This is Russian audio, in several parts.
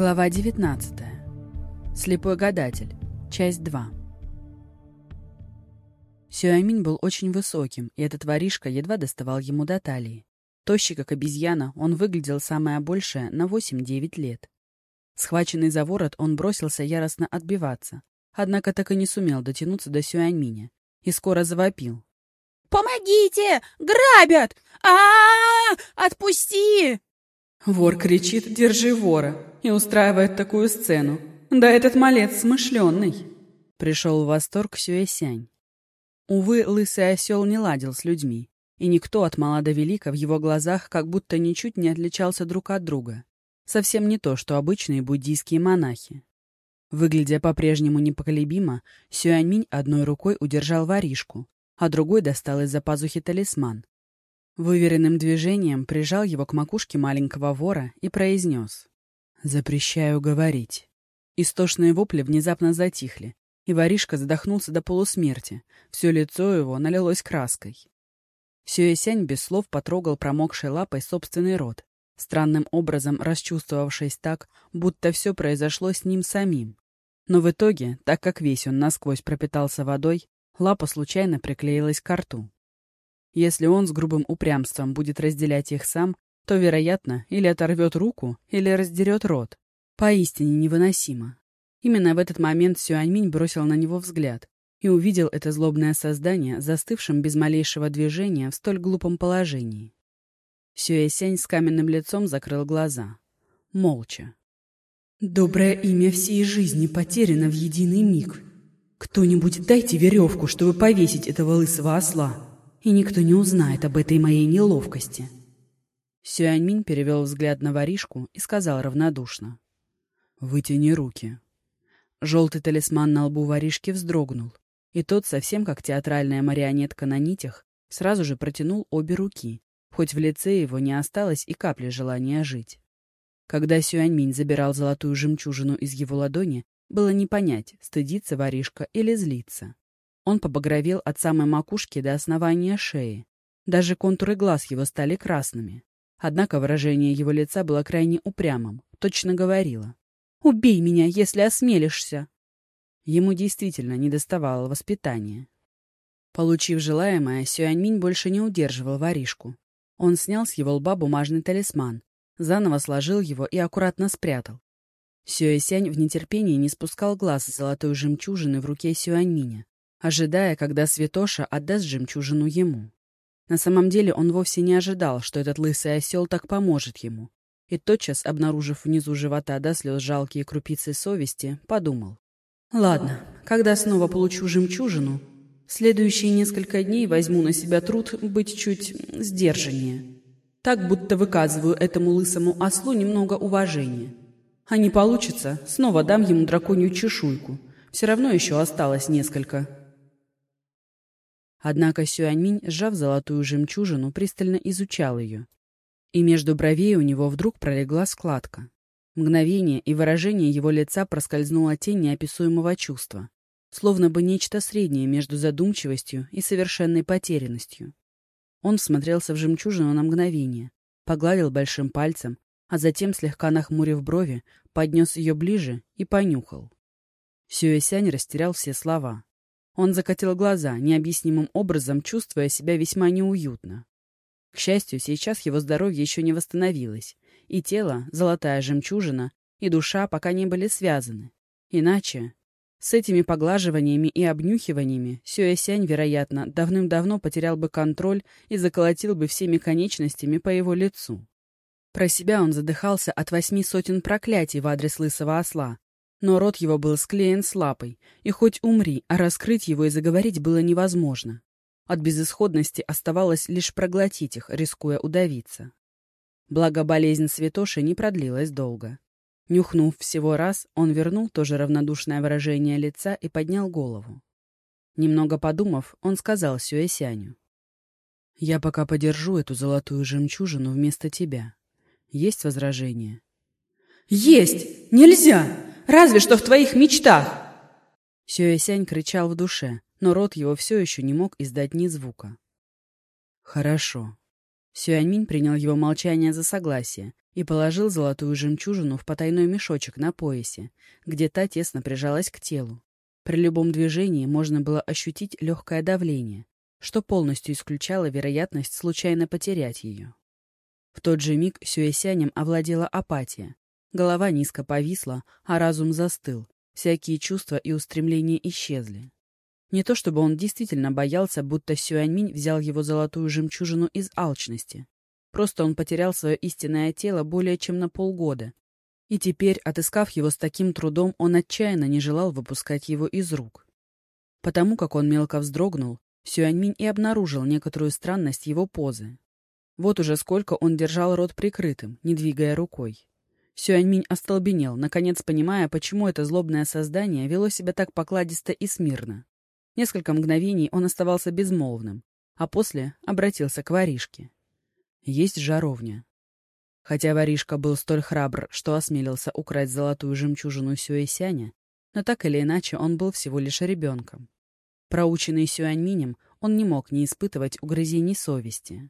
Глава 19. Слепой гадатель. Часть 2. Сюаминь был очень высоким, и этот воришка едва доставал ему до талии. Тощий, как обезьяна, он выглядел самое большее на 8-9 лет. Схваченный за ворот, он бросился яростно отбиваться, однако так и не сумел дотянуться до Сюаньминя и скоро завопил. «Помогите! Грабят! а, -а, -а! Отпусти!» Вор кричит «Держи вора!» и устраивает такую сцену. Да этот малец смышленный. Пришел в восторг Сюэсянь. Увы, лысый осел не ладил с людьми, и никто от мала до велика в его глазах как будто ничуть не отличался друг от друга. Совсем не то, что обычные буддийские монахи. Выглядя по-прежнему непоколебимо, Сюаньминь одной рукой удержал воришку, а другой достал из-за пазухи талисман, Выверенным движением прижал его к макушке маленького вора и произнес. «Запрещаю говорить». Истошные вопли внезапно затихли, и воришка задохнулся до полусмерти. Все лицо его налилось краской. Сюэсянь без слов потрогал промокшей лапой собственный рот, странным образом расчувствовавшись так, будто все произошло с ним самим. Но в итоге, так как весь он насквозь пропитался водой, лапа случайно приклеилась к рту. Если он с грубым упрямством будет разделять их сам, то, вероятно, или оторвет руку, или раздерет рот. Поистине невыносимо. Именно в этот момент Сюаньминь бросил на него взгляд и увидел это злобное создание, застывшим без малейшего движения в столь глупом положении. Сюэсянь с каменным лицом закрыл глаза. Молча. «Доброе имя всей жизни потеряно в единый миг. Кто-нибудь дайте веревку, чтобы повесить этого лысого осла!» И никто не узнает об этой моей неловкости. Сюаньминь перевел взгляд на воришку и сказал равнодушно. «Вытяни руки». Желтый талисман на лбу воришки вздрогнул, и тот, совсем как театральная марионетка на нитях, сразу же протянул обе руки, хоть в лице его не осталось и капли желания жить. Когда Сюаньминь забирал золотую жемчужину из его ладони, было не понять, стыдится воришка или злится. Он побагровел от самой макушки до основания шеи. Даже контуры глаз его стали красными. Однако выражение его лица было крайне упрямым, точно говорило. «Убей меня, если осмелишься!» Ему действительно недоставало воспитания. Получив желаемое, Сюаньминь больше не удерживал воришку. Он снял с его лба бумажный талисман, заново сложил его и аккуратно спрятал. Сюэсянь в нетерпении не спускал глаз с золотой жемчужины в руке Сюаньминя ожидая, когда Святоша отдаст жемчужину ему. На самом деле он вовсе не ожидал, что этот лысый осел так поможет ему. И тотчас, обнаружив внизу живота до слез жалкие крупицы совести, подумал. «Ладно, когда снова получу жемчужину, следующие несколько дней возьму на себя труд быть чуть сдержаннее. Так, будто выказываю этому лысому ослу немного уважения. А не получится, снова дам ему драконью чешуйку. Все равно еще осталось несколько». Однако Сюаньминь, сжав золотую жемчужину, пристально изучал ее. И между бровей у него вдруг пролегла складка. Мгновение и выражение его лица проскользнула тень неописуемого чувства, словно бы нечто среднее между задумчивостью и совершенной потерянностью. Он всмотрелся в жемчужину на мгновение, погладил большим пальцем, а затем, слегка нахмурив брови, поднес ее ближе и понюхал. Сюэсянь растерял все слова. Он закатил глаза, необъяснимым образом чувствуя себя весьма неуютно. К счастью, сейчас его здоровье еще не восстановилось, и тело, золотая жемчужина, и душа пока не были связаны. Иначе... С этими поглаживаниями и обнюхиваниями Сюэсянь, вероятно, давным-давно потерял бы контроль и заколотил бы всеми конечностями по его лицу. Про себя он задыхался от восьми сотен проклятий в адрес лысого осла, но рот его был склеен с лапой, и хоть умри, а раскрыть его и заговорить было невозможно. От безысходности оставалось лишь проглотить их, рискуя удавиться. Благо болезнь святоши не продлилась долго. Нюхнув всего раз, он вернул тоже равнодушное выражение лица и поднял голову. Немного подумав, он сказал Сюэсяню. «Я пока подержу эту золотую жемчужину вместо тебя. Есть возражения?» «Есть! Нельзя! Разве что в твоих мечтах!» Сюэсянь кричал в душе, но рот его все еще не мог издать ни звука. «Хорошо». Сюаньминь принял его молчание за согласие и положил золотую жемчужину в потайной мешочек на поясе, где та тесно прижалась к телу. При любом движении можно было ощутить легкое давление, что полностью исключало вероятность случайно потерять ее. В тот же миг Сюэсянем овладела апатия. Голова низко повисла, а разум застыл. Всякие чувства и устремления исчезли. Не то чтобы он действительно боялся, будто Сюаньминь взял его золотую жемчужину из алчности. Просто он потерял свое истинное тело более чем на полгода. И теперь, отыскав его с таким трудом, он отчаянно не желал выпускать его из рук. Потому как он мелко вздрогнул, Сюаньминь и обнаружил некоторую странность его позы. Вот уже сколько он держал рот прикрытым, не двигая рукой. Сюаньминь остолбенел, наконец понимая, почему это злобное создание вело себя так покладисто и смирно. Несколько мгновений он оставался безмолвным, а после обратился к воришке. Есть жаровня. Хотя воришка был столь храбр, что осмелился украсть золотую жемчужину Сюэсяня, но так или иначе он был всего лишь ребенком. Проученный Сюаньминем, он не мог не испытывать угрызений совести.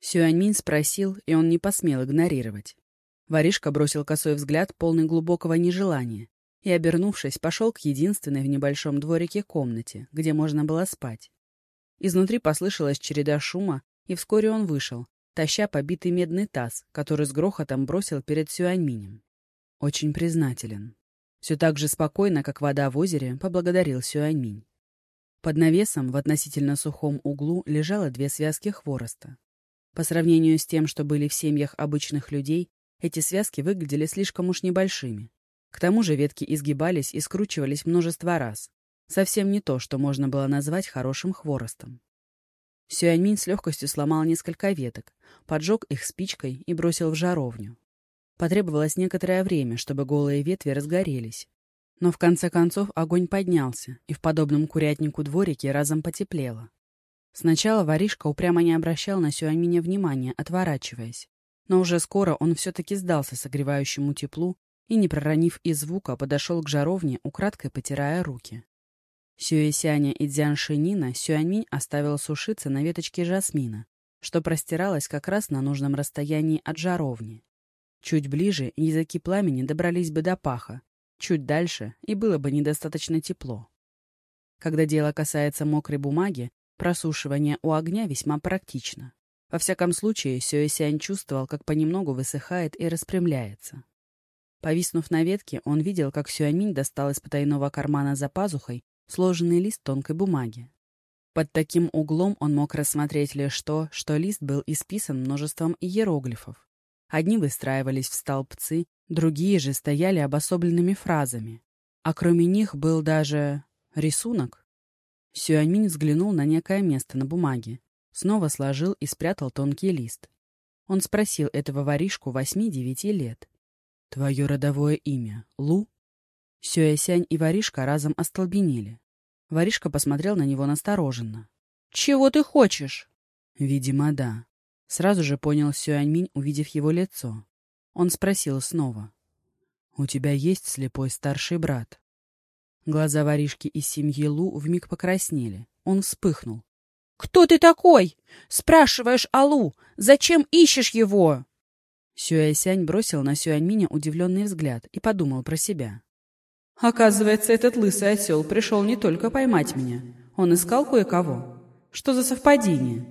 Сюаньминь спросил, и он не посмел игнорировать. Воришка бросил косой взгляд, полный глубокого нежелания, и, обернувшись, пошел к единственной в небольшом дворике комнате, где можно было спать. Изнутри послышалась череда шума, и вскоре он вышел, таща побитый медный таз, который с грохотом бросил перед Сюаньминем. Очень признателен. Все так же спокойно, как вода в озере, поблагодарил Сюаньминь. Под навесом в относительно сухом углу лежало две связки хвороста. По сравнению с тем, что были в семьях обычных людей, эти связки выглядели слишком уж небольшими. К тому же ветки изгибались и скручивались множество раз. Совсем не то, что можно было назвать хорошим хворостом. Сюаньминь с легкостью сломал несколько веток, поджег их спичкой и бросил в жаровню. Потребовалось некоторое время, чтобы голые ветви разгорелись. Но в конце концов огонь поднялся, и в подобном курятнику дворике разом потеплело. Сначала воришка упрямо не обращал на Сюаньминя внимания, отворачиваясь. Но уже скоро он все-таки сдался согревающему теплу и, не проронив и звука, подошел к жаровне, украдкой потирая руки. Сюэсяня и Дзяншинина Сюаньминь оставил сушиться на веточке жасмина, что простиралось как раз на нужном расстоянии от жаровни. Чуть ближе языки пламени добрались бы до паха, чуть дальше и было бы недостаточно тепло. Когда дело касается мокрой бумаги, Просушивание у огня весьма практично. Во всяком случае, Сюэсянь чувствовал, как понемногу высыхает и распрямляется. Повиснув на ветке, он видел, как Сюаньминь достал из потайного кармана за пазухой сложенный лист тонкой бумаги. Под таким углом он мог рассмотреть лишь то, что лист был исписан множеством иероглифов. Одни выстраивались в столбцы, другие же стояли обособленными фразами. А кроме них был даже рисунок. Сюаньминь взглянул на некое место на бумаге, снова сложил и спрятал тонкий лист. Он спросил этого воришку восьми-девяти лет. «Твое родовое имя — Лу?» Сюэсянь и воришка разом остолбенели. Воришка посмотрел на него настороженно. «Чего ты хочешь?» «Видимо, да». Сразу же понял Сюаньминь, увидев его лицо. Он спросил снова. «У тебя есть слепой старший брат?» Глаза воришки из семьи Лу вмиг покраснели. Он вспыхнул. «Кто ты такой? Спрашиваешь о Лу. Зачем ищешь его?» Сюэсянь бросил на Сюаньминя удивленный взгляд и подумал про себя. «Оказывается, этот лысый осел пришел не только поймать меня. Он искал кое-кого. Что за совпадение?»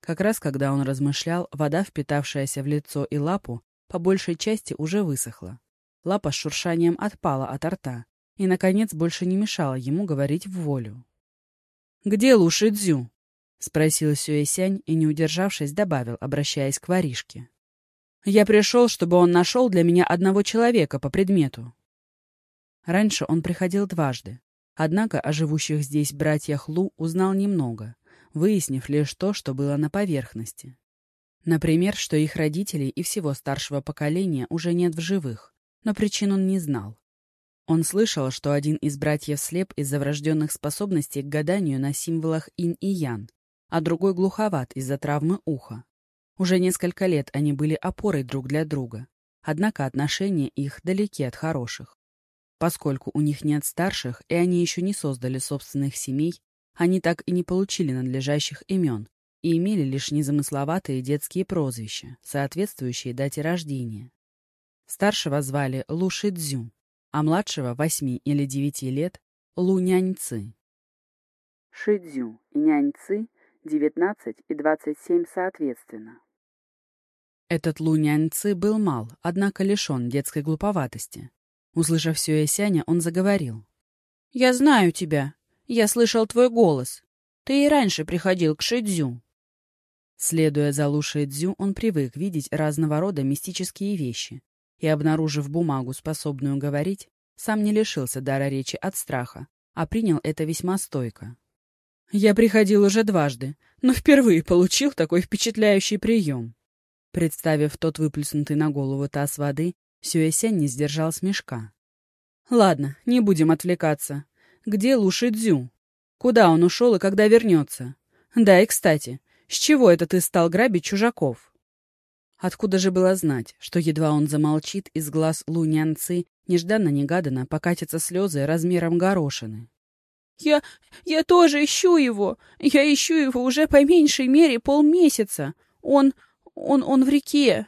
Как раз когда он размышлял, вода, впитавшаяся в лицо и лапу, по большей части уже высохла. Лапа с шуршанием отпала от рта, и, наконец, больше не мешала ему говорить в волю. «Где Луши Дзю?» — спросил Сюэсянь и, не удержавшись, добавил, обращаясь к воришке. «Я пришел, чтобы он нашел для меня одного человека по предмету». Раньше он приходил дважды, однако о живущих здесь братьях Лу узнал немного, выяснив лишь то, что было на поверхности. Например, что их родителей и всего старшего поколения уже нет в живых, но причин он не знал. Он слышал, что один из братьев слеп из-за врожденных способностей к гаданию на символах инь и ян, а другой глуховат из-за травмы уха. Уже несколько лет они были опорой друг для друга, однако отношения их далеки от хороших. Поскольку у них нет старших, и они еще не создали собственных семей, они так и не получили надлежащих имен, и имели лишь незамысловатые детские прозвища, соответствующие дате рождения. Старшего звали Лу Шидзю, а младшего, восьми или девяти лет, Лу Няньцы. Шидзю и Няньцы — девятнадцать и двадцать семь соответственно. Этот Лу Няньцы был мал, однако лишен детской глуповатости. Услышав Сюэсяня, он заговорил. «Я знаю тебя. Я слышал твой голос. Ты и раньше приходил к Шидзю». Следуя за Лу Шидзю, он привык видеть разного рода мистические вещи, и, обнаружив бумагу, способную говорить, сам не лишился дара речи от страха, а принял это весьма стойко. «Я приходил уже дважды, но впервые получил такой впечатляющий прием». Представив тот выплеснутый на голову таз воды, Сюэсянь не сдержал смешка. «Ладно, не будем отвлекаться. Где Луши Дзю? Куда он ушел и когда вернется? Да и, кстати, с чего это ты стал грабить чужаков?» Откуда же было знать, что едва он замолчит, из глаз Лунянцы нежданно-негаданно покатятся слезы размером горошины? «Я... я тоже ищу его! Я ищу его уже по меньшей мере полмесяца! Он... он... он в реке!»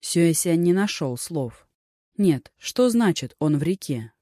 Сюэсян не нашел слов. Нет, что значит «он в реке»?